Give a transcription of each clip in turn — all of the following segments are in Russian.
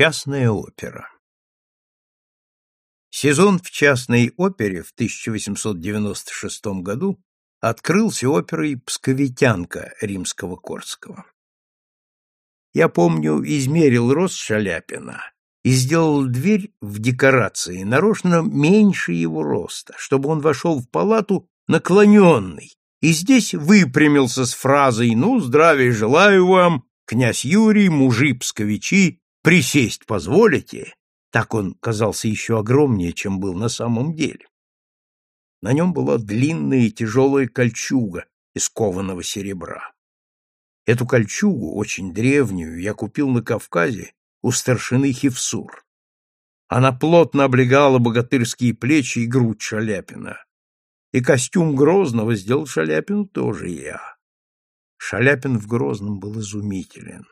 Частная опера Сезон в частной опере в 1896 году открылся оперой «Псковитянка» римского-корского. Я помню, измерил рост Шаляпина и сделал дверь в декорации нарочно меньше его роста, чтобы он вошел в палату наклоненный, и здесь выпрямился с фразой «Ну, здравия желаю вам, князь Юрий, мужи псковичи, присесть позволите?» Так он казался еще огромнее, чем был на самом деле. На нем была длинная и тяжелая кольчуга из кованого серебра. Эту кольчугу, очень древнюю, я купил на Кавказе у старшины Хевсур. Она плотно облегала богатырские плечи и грудь Шаляпина. И костюм Грозного сделал Шаляпину тоже я. Шаляпин в Грозном был изумителен.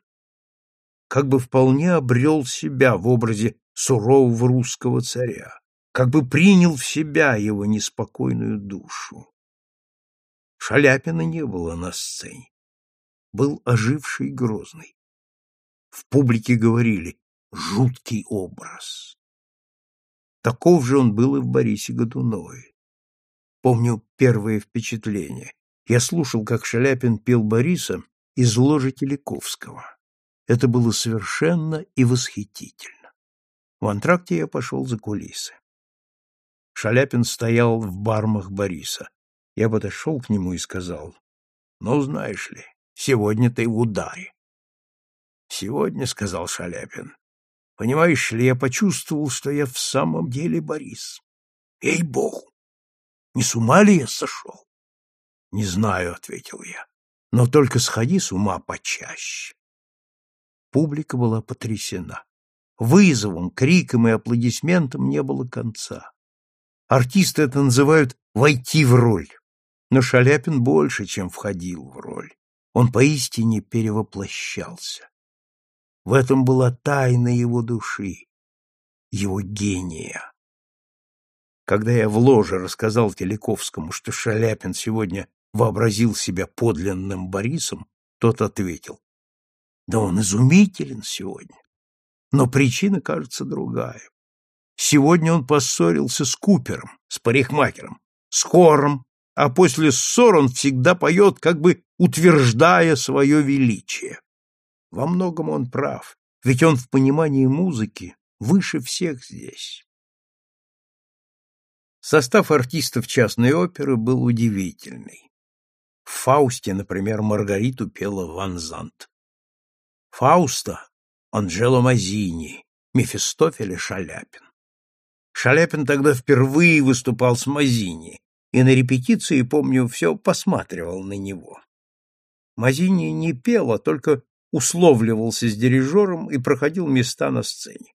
Как бы вполне обрел себя в образе сурового русского царя, как бы принял в себя его неспокойную душу. Шаляпина не было на сцене. Был оживший Грозный. В публике говорили «жуткий образ». Таков же он был и в Борисе Годунове. Помню первое впечатление. Я слушал, как Шаляпин пел Бориса из ложи Телековского. Это было совершенно и восхитительно. В антракте я пошел за кулисы. Шаляпин стоял в бармах Бориса. Я подошел к нему и сказал, «Ну, знаешь ли, сегодня ты в ударе». «Сегодня», — сказал Шаляпин, — «понимаешь ли, я почувствовал, что я в самом деле Борис. Ей-богу! Не с ума ли я сошел? — Не знаю, — ответил я, — но только сходи с ума почаще. Публика была потрясена. Вызовом, криком и аплодисментом не было конца. Артисты это называют «войти в роль». Но Шаляпин больше, чем входил в роль. Он поистине перевоплощался. В этом была тайна его души, его гения. Когда я в ложе рассказал Телековскому, что Шаляпин сегодня вообразил себя подлинным Борисом, тот ответил, да он изумителен сегодня. Но причина, кажется, другая. Сегодня он поссорился с Купером, с парикмахером, с хором, а после ссор он всегда поет, как бы утверждая свое величие. Во многом он прав, ведь он в понимании музыки выше всех здесь. Состав артистов частной оперы был удивительный. В «Фаусте», например, Маргариту пела Ван Зант. Фауста — Анджело Мазини, Мефистофеля Шаляпин. Шаляпин тогда впервые выступал с Мазини, и на репетиции, помню, все посматривал на него. Мазини не пел, а только условливался с дирижером и проходил места на сцене.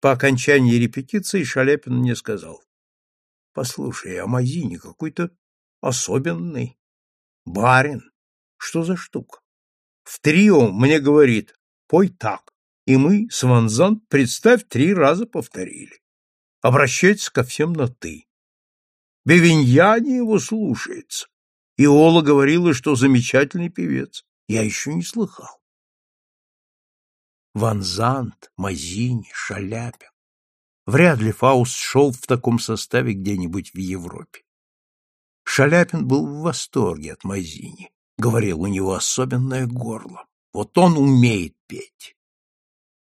По окончании репетиции Шаляпин мне сказал, Послушай, а Мазини какой-то особенный. Барин. Что за штука? В трио мне говорит, пой так. И мы с Ванзан, представь, три раза повторили. Обращается ко всем на «ты». Бевиньяне его слушается. И Ола говорила, что замечательный певец. Я еще не слыхал. Ванзант, Мазини, Шаляпин. Вряд ли Фауст шел в таком составе где-нибудь в Европе. Шаляпин был в восторге от Мазини. Говорил, у него особенное горло. Вот он умеет петь.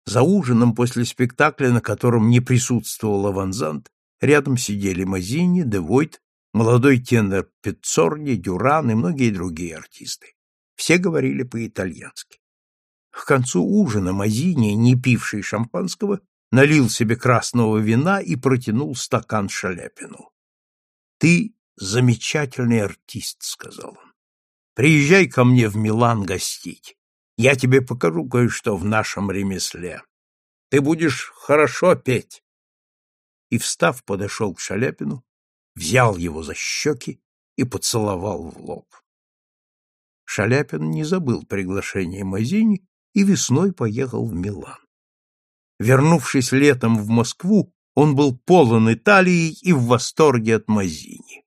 За ужином после спектакля, на котором не присутствовала Ванзант, рядом сидели Мазини, Девойт, молодой тенор Пиццорни, Дюран и многие другие артисты. Все говорили по-итальянски. К концу ужина Мазини, не пивший шампанского, налил себе красного вина и протянул стакан Шаляпину. — Ты замечательный артист, — сказал он. — Приезжай ко мне в Милан гостить. Я тебе покажу кое-что в нашем ремесле. Ты будешь хорошо петь. И, встав, подошел к Шаляпину, взял его за щеки и поцеловал в лоб. Шаляпин не забыл приглашение Мазини и весной поехал в Милан. Вернувшись летом в Москву, он был полон Италией и в восторге от Мазини.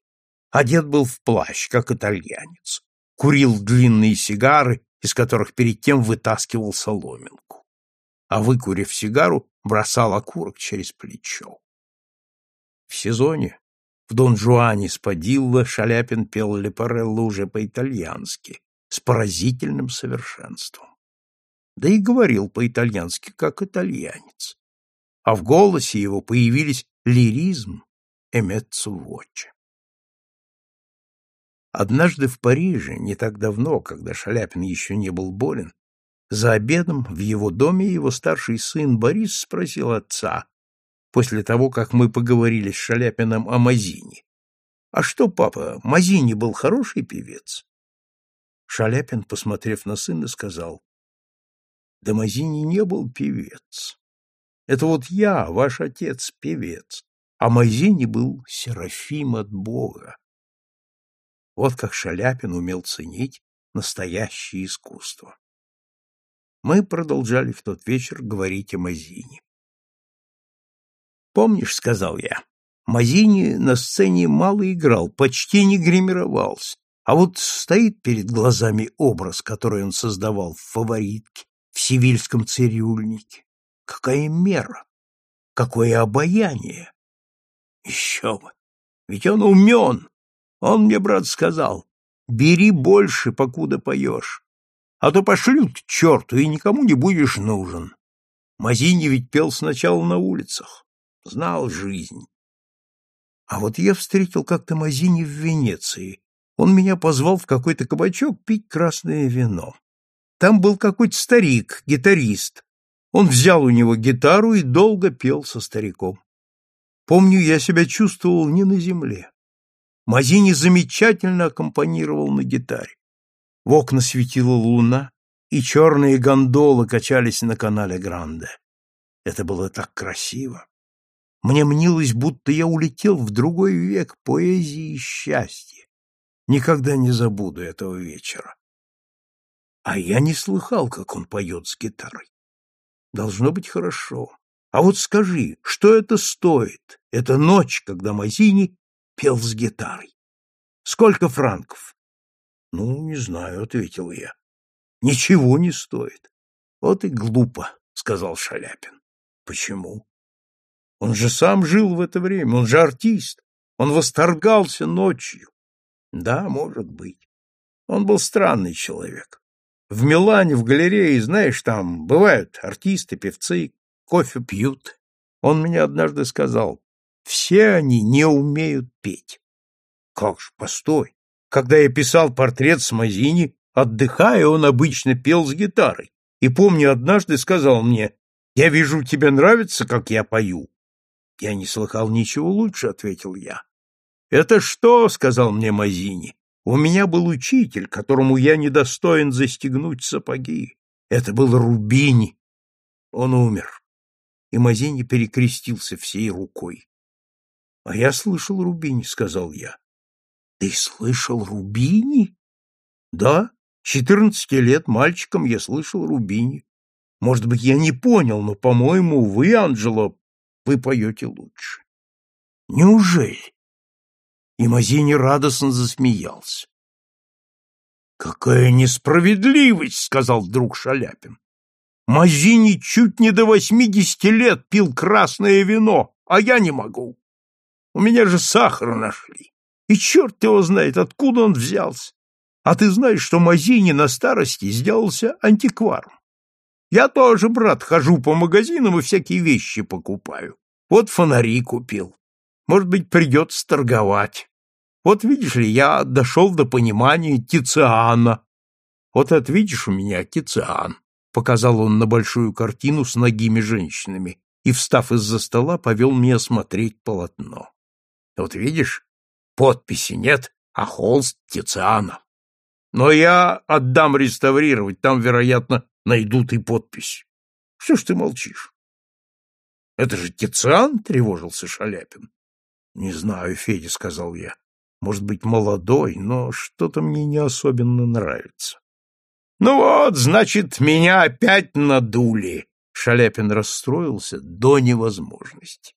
Одет был в плащ, как итальянец. Курил длинные сигары, из которых перед тем вытаскивал соломинку. а, выкурив сигару, бросал окурок через плечо. В сезоне в Дон Жуане с Падилла Шаляпин пел Лепарелло уже по-итальянски, с поразительным совершенством. Да и говорил по-итальянски, как итальянец. А в голосе его появились лиризм и меццо-воче. Однажды в Париже, не так давно, когда Шаляпин еще не был болен, за обедом в его доме его старший сын Борис спросил отца, после того, как мы поговорили с Шаляпиным о Мазине. «А что, папа, Мазини был хороший певец?» Шаляпин, посмотрев на сына, сказал, «Да Мазини не был певец. Это вот я, ваш отец, певец, а Мазини был серафим от Бога». Вот как Шаляпин умел ценить настоящее искусство. Мы продолжали в тот вечер говорить о Мазине. «Помнишь, — сказал я, — Мазини на сцене мало играл, почти не гримировался, а вот стоит перед глазами образ, который он создавал в «Фаворитке», в «Сивильском цирюльнике». Какая мера! Какое обаяние! Еще бы! Ведь он умен! Он мне, брат, сказал, бери больше, покуда поешь, а то пошлют к черту, и никому не будешь нужен. Мазини ведь пел сначала на улицах, знал жизнь. А вот я встретил как-то Мазини в Венеции. Он меня позвал в какой-то кабачок пить красное вино. Там был какой-то старик, гитарист. Он взял у него гитару и долго пел со стариком. Помню, я себя чувствовал не на земле. Мазини замечательно аккомпанировал на гитаре. В окна светила луна, и черные гондолы качались на канале Гранде. Это было так красиво. Мне мнилось, будто я улетел в другой век поэзии и счастья. Никогда не забуду этого вечера. А я не слыхал, как он поет с гитарой. Должно быть хорошо. А вот скажи, что это стоит, эта ночь, когда Мазини пел с гитарой? Сколько франков? Ну, не знаю, ответил я. Ничего не стоит. Вот и глупо, сказал Шаляпин. Почему? Он же сам жил в это время, он же артист. Он восторгался ночью. Да, может быть. Он был странный человек. В Милане, в галерее, знаешь, там бывают артисты, певцы, кофе пьют. Он мне однажды сказал, все они не умеют петь. Как ж, постой. Когда я писал портрет с Мазини, отдыхая, он обычно пел с гитарой. И помню, однажды сказал мне, «Я вижу, тебе нравится, как я пою». «Я не слыхал ничего лучше», — ответил я. «Это что?» — сказал мне Мазини. «У меня был учитель, которому я недостоин застегнуть сапоги. Это был Рубини. Он умер». И Мазини перекрестился всей рукой. «А я слышал Рубини», — сказал я. Ты слышал Рубини? Да, четырнадцати лет мальчиком я слышал Рубини. Может быть, я не понял, но, по-моему, вы, Анджело, вы поете лучше. Неужели? И Мазини радостно засмеялся. «Какая несправедливость!» — сказал вдруг Шаляпин. «Мазини чуть не до восьмидесяти лет пил красное вино, а я не могу. У меня же сахара нашли. И черт его знает, откуда он взялся. А ты знаешь, что Мазини на старости сделался антикваром. Я тоже, брат, хожу по магазинам и всякие вещи покупаю. Вот фонари купил. Может быть, придется торговать. Вот видишь ли, я дошел до понимания Тициана. Вот это видишь у меня Тициан. Показал он на большую картину с ногими женщинами и, встав из-за стола, повел меня смотреть полотно. Вот видишь, Подписи нет, а холст Тициана. Но я отдам реставрировать, там, вероятно, найдут и подпись. Что ж ты молчишь? Это же Тициан, тревожился Шаляпин. Не знаю, Федя, сказал я. Может быть, молодой, но что-то мне не особенно нравится. Ну вот, значит, меня опять надули. Шаляпин расстроился до невозможности.